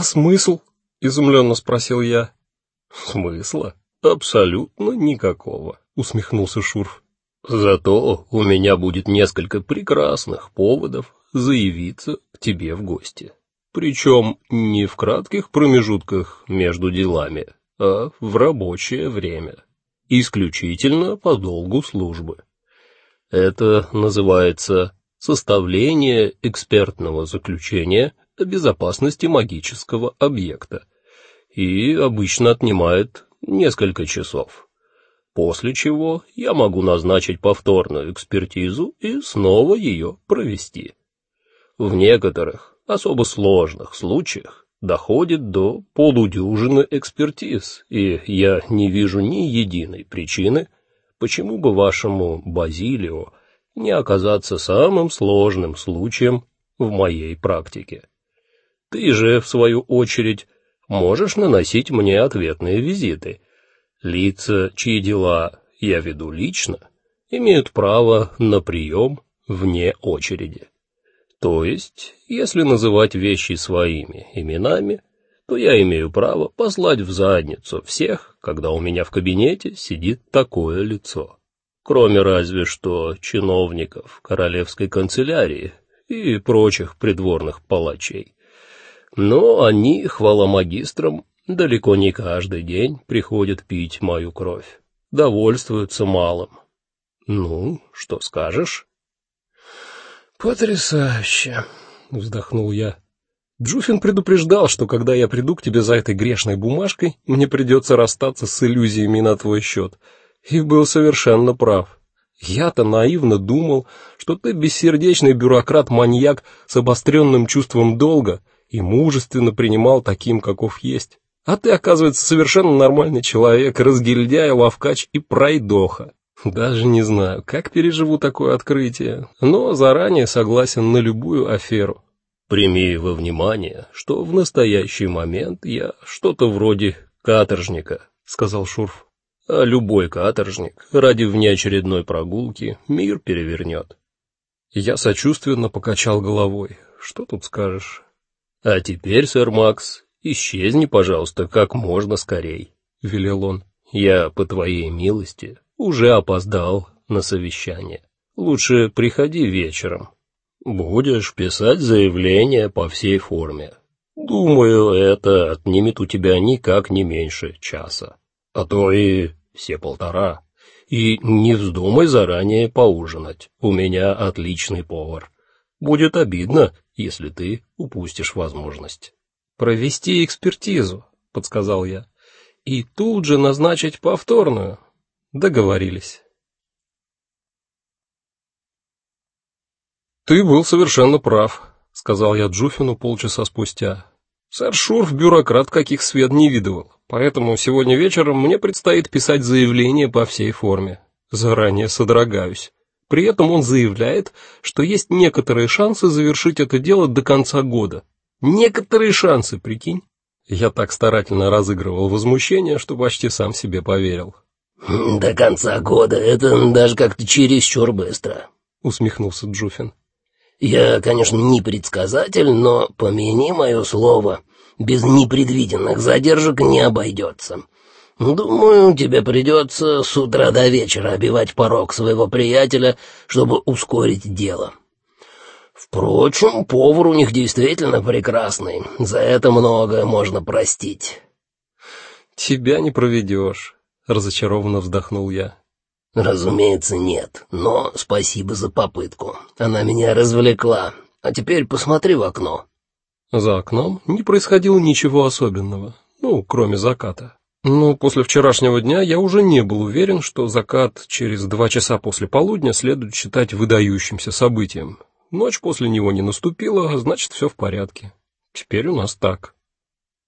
А смысл? изумленно спросил я. Смысла абсолютно никакого, усмехнулся Шурф. Зато у меня будет несколько прекрасных поводов заявиться к тебе в гости. Причем не в кратких промежутках между делами, а в рабочее время, исключительно по долгу службы. Это называется составление экспертного заключения о безопасности магического объекта и обычно отнимает несколько часов. После чего я могу назначить повторную экспертизу и снова ее провести. В некоторых особо сложных случаях доходит до полудюжины экспертиз, и я не вижу ни единой причины, почему бы вашему Базилио не оказаться самым сложным случаем в моей практике. Ты же, в свою очередь, можешь наносить мне ответные визиты. Лица, чьи дела я веду лично, имеют право на прием вне очереди. То есть, если называть вещи своими именами, то я имею право послать в задницу всех, когда у меня в кабинете сидит такое лицо. Кроме разве что чиновников королевской канцелярии и прочих придворных палачей. Но они, хвала магистрам, далеко не каждый день приходят пить мою кровь. Довольствуются малым. Ну, что скажешь? Потрясающе, вздохнул я. Джуфин предупреждал, что когда я приду к тебе за этой грешной бумажкой, мне придется расстаться с иллюзиями на твой счет. И был совершенно прав. Я-то наивно думал, что ты бессердечный бюрократ-маньяк с обостренным чувством долга и мужественно принимал таким, каков есть. А ты, оказывается, совершенно нормальный человек, разгильдяй, ловкач и пройдоха. Даже не знаю, как переживу такое открытие, но заранее согласен на любую аферу. Прими во внимание, что в настоящий момент я что-то вроде каторжника, сказал Шурф. А любой каторжник ради внеочередной прогулки мир перевернет. Я сочувственно покачал головой. Что тут скажешь? А теперь, сэр Макс, исчезни, пожалуйста, как можно скорей, велел он. Я по твоей милости уже опоздал на совещание. Лучше приходи вечером. Будешь писать заявление по всей форме. Думаю, это отнимет у тебя никак не меньше часа, а то и все полтора. И не вздумай заранее поужинать. У меня отличный повар. Будет обидно, если ты упустишь возможность. Провести экспертизу, подсказал я. И тут же назначить повторную. Договорились. Ты был совершенно прав, сказал я Джуфину полчаса спустя. Сэр Шурф бюрократ, каких свет не видывал. Поэтому сегодня вечером мне предстоит писать заявление по всей форме. Заранее содрогаюсь. При этом он заявляет, что есть некоторые шансы завершить это дело до конца года. Некоторые шансы, прикинь. Я так старательно разыгрывал возмущение, что почти сам себе поверил. До конца года это даже как-то чересчур быстро, усмехнулся Джуфин. Я, конечно, не предсказатель, но помяни мое слово, без непредвиденных задержек не обойдется. Думаю, тебе придется с утра до вечера обивать порог своего приятеля, чтобы ускорить дело. Впрочем, повар у них действительно прекрасный. За это многое можно простить. Тебя не проведешь разочарованно вздохнул я. Разумеется, нет, но спасибо за попытку. Она меня развлекла. А теперь посмотри в окно. За окном не происходило ничего особенного, ну, кроме заката. Но после вчерашнего дня я уже не был уверен, что закат через два часа после полудня следует считать выдающимся событием. Ночь после него не наступила, а значит, все в порядке. Теперь у нас так.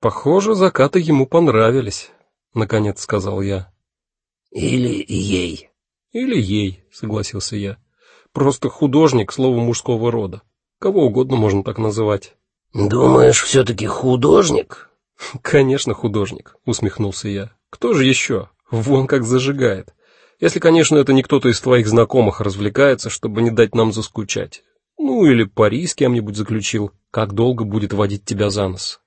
Похоже, закаты ему понравились, наконец сказал я. Или ей. Или ей, согласился я. Просто художник слово мужского рода. Кого угодно можно так называть. Думаешь, все таки художник? Конечно, художник, усмехнулся я. Кто же еще? Вон как зажигает. Если, конечно, это не кто-то из твоих знакомых развлекается, чтобы не дать нам заскучать. Ну или пари с кем-нибудь заключил, как долго будет водить тебя за нос.